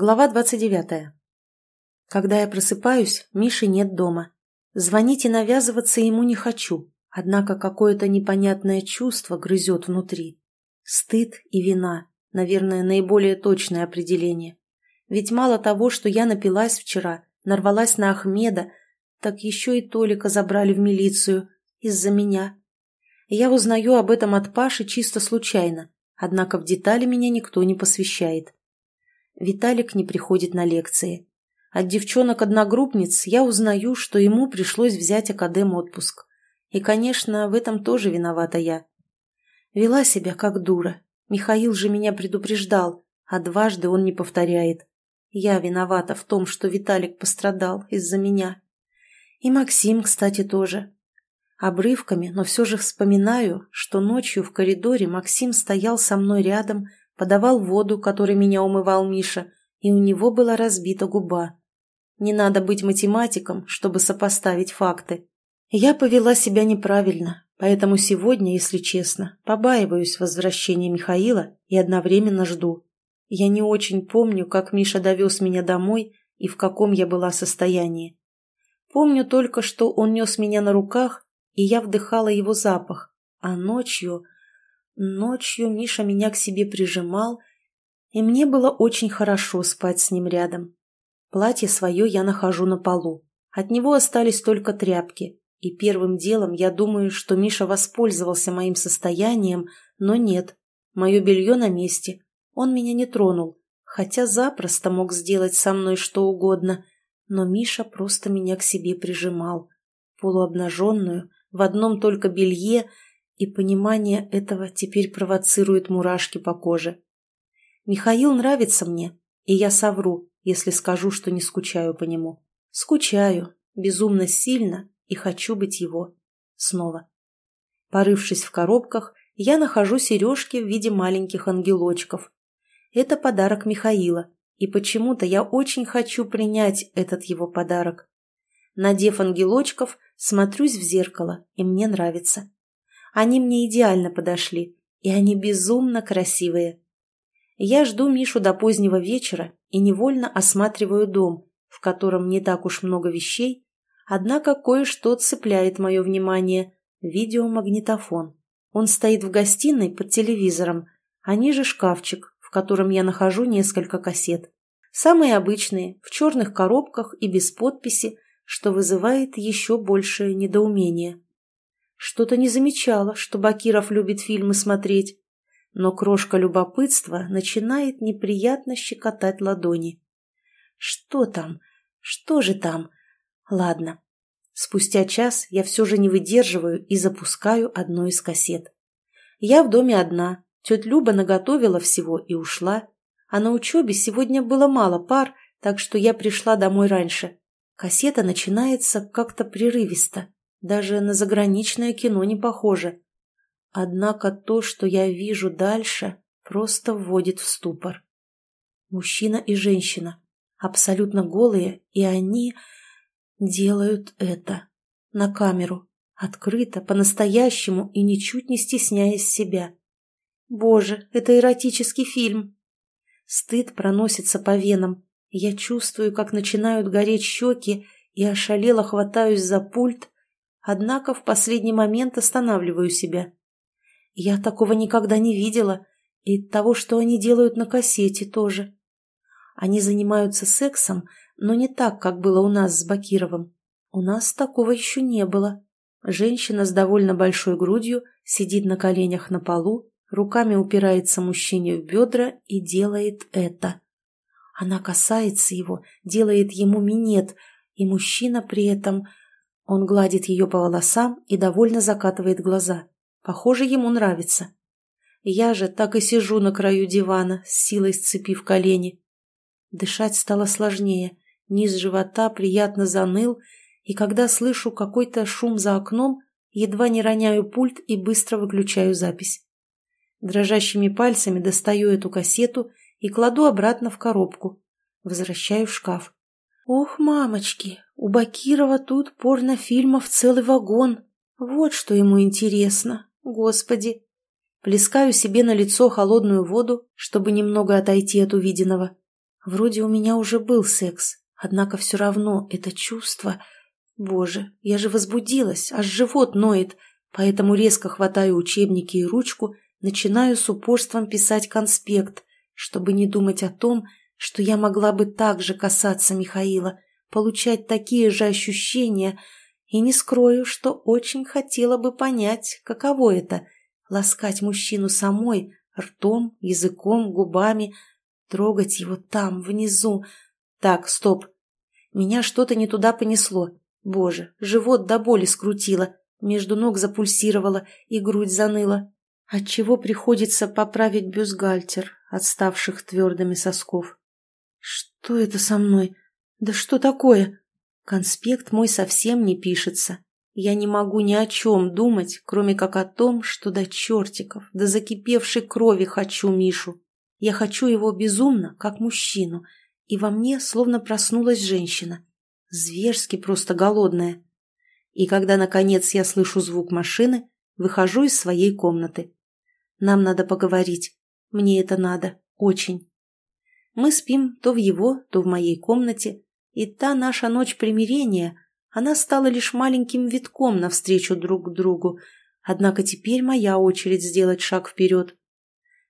Глава 29. Когда я просыпаюсь, Миши нет дома. Звонить и навязываться ему не хочу, однако какое-то непонятное чувство грызет внутри. Стыд и вина, наверное, наиболее точное определение. Ведь мало того, что я напилась вчера, нарвалась на Ахмеда, так еще и Толика забрали в милицию из-за меня. Я узнаю об этом от Паши чисто случайно, однако в детали меня никто не посвящает. Виталик не приходит на лекции. От девчонок-одногруппниц я узнаю, что ему пришлось взять академ отпуск. И, конечно, в этом тоже виновата я. Вела себя как дура. Михаил же меня предупреждал, а дважды он не повторяет. Я виновата в том, что Виталик пострадал из-за меня. И Максим, кстати, тоже. Обрывками, но все же вспоминаю, что ночью в коридоре Максим стоял со мной рядом подавал воду, которой меня умывал Миша, и у него была разбита губа. Не надо быть математиком, чтобы сопоставить факты. Я повела себя неправильно, поэтому сегодня, если честно, побаиваюсь возвращения Михаила и одновременно жду. Я не очень помню, как Миша довез меня домой и в каком я была состоянии. Помню только, что он нес меня на руках, и я вдыхала его запах, а ночью Ночью Миша меня к себе прижимал, и мне было очень хорошо спать с ним рядом. Платье свое я нахожу на полу. От него остались только тряпки, и первым делом я думаю, что Миша воспользовался моим состоянием, но нет. Мое белье на месте. Он меня не тронул, хотя запросто мог сделать со мной что угодно, но Миша просто меня к себе прижимал. Полуобнаженную, в одном только белье – и понимание этого теперь провоцирует мурашки по коже. Михаил нравится мне, и я совру, если скажу, что не скучаю по нему. Скучаю, безумно сильно, и хочу быть его. Снова. Порывшись в коробках, я нахожу сережки в виде маленьких ангелочков. Это подарок Михаила, и почему-то я очень хочу принять этот его подарок. Надев ангелочков, смотрюсь в зеркало, и мне нравится. Они мне идеально подошли, и они безумно красивые. Я жду Мишу до позднего вечера и невольно осматриваю дом, в котором не так уж много вещей, однако кое-что цепляет мое внимание – видеомагнитофон. Он стоит в гостиной под телевизором, а ниже шкафчик, в котором я нахожу несколько кассет. Самые обычные, в черных коробках и без подписи, что вызывает еще большее недоумение. Что-то не замечала, что Бакиров любит фильмы смотреть. Но крошка любопытства начинает неприятно щекотать ладони. Что там? Что же там? Ладно. Спустя час я все же не выдерживаю и запускаю одну из кассет. Я в доме одна. Тетя Люба наготовила всего и ушла. А на учебе сегодня было мало пар, так что я пришла домой раньше. Кассета начинается как-то прерывисто, даже на заграничное кино не похоже. Однако то, что я вижу дальше, просто вводит в ступор. Мужчина и женщина, абсолютно голые, и они делают это. На камеру, открыто, по-настоящему и ничуть не стесняясь себя. Боже, это эротический фильм. Стыд проносится по венам. Я чувствую, как начинают гореть щеки, и ошалело хватаюсь за пульт, Однако в последний момент останавливаю себя. Я такого никогда не видела, и того, что они делают на кассете тоже. Они занимаются сексом, но не так, как было у нас с Бакировым. У нас такого еще не было. Женщина с довольно большой грудью сидит на коленях на полу, руками упирается мужчине в бедра и делает это. Она касается его, делает ему минет, и мужчина при этом он гладит ее по волосам и довольно закатывает глаза. Похоже, ему нравится. Я же так и сижу на краю дивана, с силой сцепив колени. Дышать стало сложнее, низ живота приятно заныл, и когда слышу какой-то шум за окном, едва не роняю пульт и быстро выключаю запись. Дрожащими пальцами достаю эту кассету и кладу обратно в коробку. Возвращаю в шкаф. Ох, мамочки, у Бакирова тут порнофильмов целый вагон. Вот что ему интересно. Господи. Плескаю себе на лицо холодную воду, чтобы немного отойти от увиденного. Вроде у меня уже был секс, однако все равно это чувство... Боже, я же возбудилась, аж живот ноет, поэтому резко хватаю учебники и ручку, начинаю с упорством писать конспект, чтобы не думать о том, что я могла бы так же касаться Михаила, получать такие же ощущения, и не скрою, что очень хотела бы понять, каково это — ласкать мужчину самой, ртом, языком, губами, трогать его там, внизу. Так, стоп. Меня что-то не туда понесло. Боже, живот до боли скрутило, между ног запульсировало и грудь заныла. Отчего приходится поправить бюстгальтер, отставших твердыми сосков. Что это со мной? Да что такое? Конспект мой совсем не пишется. Я не могу ни о чем думать, кроме как о том, что до чертиков, до закипевшей крови хочу Мишу. Я хочу его безумно, как мужчину, и во мне словно проснулась женщина. Зверски просто голодная. И когда, наконец, я слышу звук машины, выхожу из своей комнаты. Нам надо поговорить. Мне это надо. Очень. Мы спим то в его, то в моей комнате, и та наша ночь примирения, она стала лишь маленьким витком навстречу друг другу, однако теперь моя очередь сделать шаг вперед.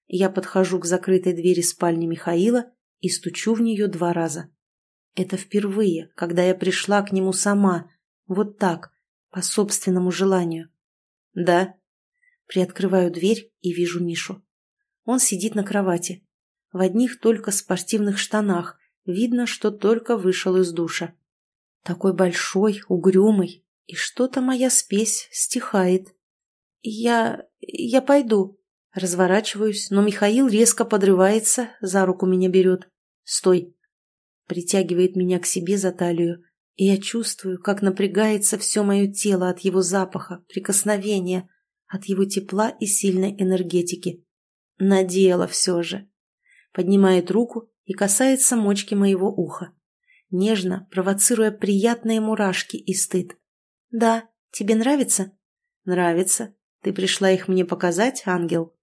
Я подхожу к закрытой двери спальни Михаила и стучу в нее два раза. Это впервые, когда я пришла к нему сама, вот так, по собственному желанию. Да. Приоткрываю дверь и вижу Мишу. Он сидит на кровати. В одних только спортивных штанах. Видно, что только вышел из душа. Такой большой, угрюмый. И что-то моя спесь стихает. Я... я пойду. Разворачиваюсь, но Михаил резко подрывается, за руку меня берет. «Стой!» Притягивает меня к себе за талию, и я чувствую, как напрягается все мое тело от его запаха, прикосновения, от его тепла и сильной энергетики. Надела все же. Поднимает руку и касается мочки моего уха, нежно провоцируя приятные мурашки и стыд. «Да, тебе нравится?» «Нравится. Ты пришла их мне показать, ангел?»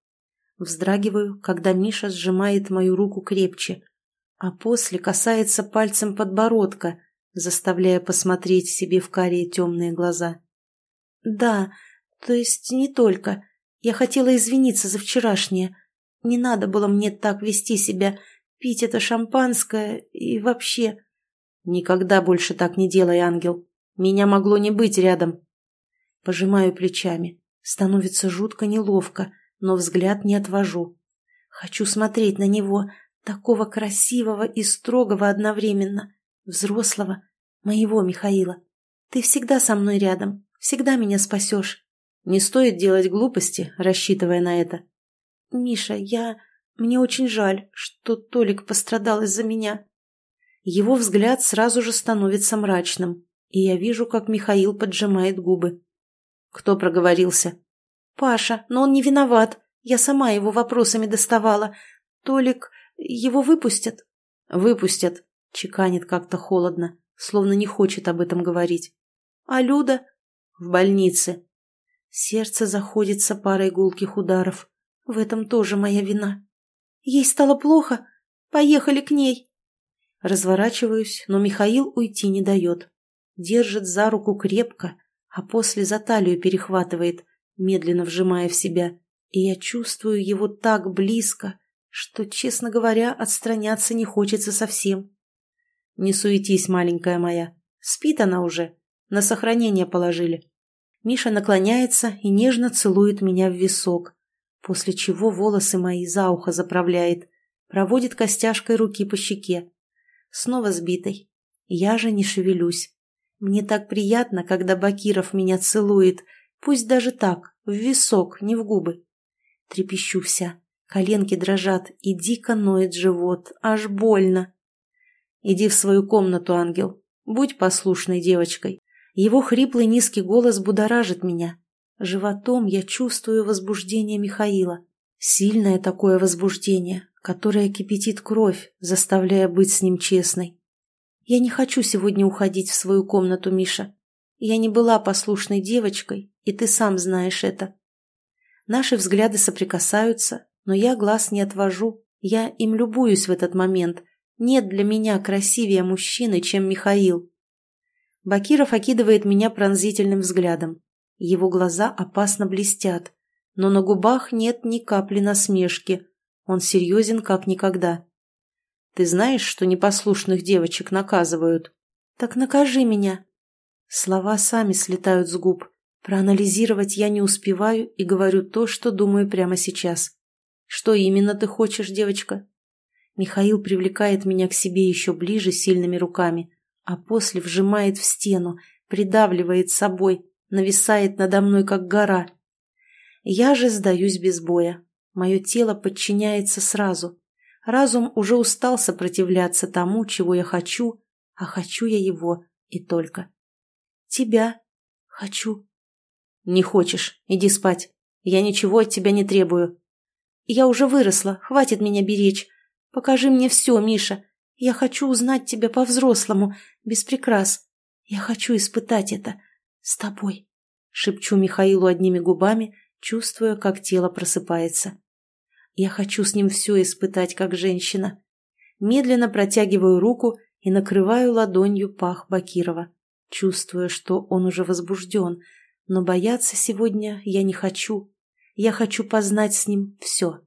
Вздрагиваю, когда Миша сжимает мою руку крепче, а после касается пальцем подбородка, заставляя посмотреть себе в карие темные глаза. «Да, то есть не только. Я хотела извиниться за вчерашнее. Не надо было мне так вести себя, пить это шампанское и вообще...» «Никогда больше так не делай, ангел. Меня могло не быть рядом». Пожимаю плечами. Становится жутко неловко, но взгляд не отвожу. Хочу смотреть на него, такого красивого и строгого одновременно, взрослого, моего Михаила. Ты всегда со мной рядом, всегда меня спасешь. Не стоит делать глупости, рассчитывая на это. Миша, я... Мне очень жаль, что Толик пострадал из-за меня. Его взгляд сразу же становится мрачным, и я вижу, как Михаил поджимает губы. Кто проговорился? «Паша, но он не виноват. Я сама его вопросами доставала. Толик, его выпустят?» «Выпустят», — чеканит как-то холодно, словно не хочет об этом говорить. «А Люда?» «В больнице». Сердце заходится парой гулких ударов. В этом тоже моя вина. «Ей стало плохо? Поехали к ней!» Разворачиваюсь, но Михаил уйти не дает. Держит за руку крепко, а после за талию перехватывает — медленно вжимая в себя, и я чувствую его так близко, что, честно говоря, отстраняться не хочется совсем. Не суетись, маленькая моя. Спит она уже. На сохранение положили. Миша наклоняется и нежно целует меня в висок, после чего волосы мои за ухо заправляет, проводит костяшкой руки по щеке. Снова сбитой. Я же не шевелюсь. Мне так приятно, когда Бакиров меня целует, Пусть даже так, в висок, не в губы. Трепещу вся, коленки дрожат, и дико ноет живот, аж больно. Иди в свою комнату, ангел, будь послушной девочкой. Его хриплый низкий голос будоражит меня. Животом я чувствую возбуждение Михаила. Сильное такое возбуждение, которое кипятит кровь, заставляя быть с ним честной. Я не хочу сегодня уходить в свою комнату, Миша. Я не была послушной девочкой, и ты сам знаешь это. Наши взгляды соприкасаются, но я глаз не отвожу. Я им любуюсь в этот момент, Нет для меня красивее мужчины, чем Михаил. Бакиров окидывает меня пронзительным взглядом. Его глаза опасно блестят, но на губах нет ни капли насмешки. Он серьезен, как никогда. «Ты знаешь, что непослушных девочек наказывают?» «Так накажи меня». Слова сами слетают с губ. Проанализировать я не успеваю и говорю то, что думаю прямо сейчас. «Что именно ты хочешь, девочка?» Михаил привлекает меня к себе еще ближе сильными руками а после вжимает в стену, придавливает собой, нависает надо мной, как гора. Я же сдаюсь без боя. Мое тело подчиняется сразу. Разум уже устал сопротивляться тому, чего я хочу, а хочу я его и только. Тебя хочу. Не хочешь, иди спать. Я ничего от тебя не требую. Я уже выросла, хватит меня беречь. Покажи мне все, Миша. Я хочу узнать тебя по-взрослому, без прикрас. Я хочу испытать это с тобой», — шепчу Михаилу одними губами, чувствуя, как тело просыпается. Я хочу с ним все испытать, как женщина. Медленно протягиваю руку и накрываю ладонью пах Бакирова, чувствуя, что он уже возбужден, но бояться сегодня я не хочу. Я хочу познать с ним все.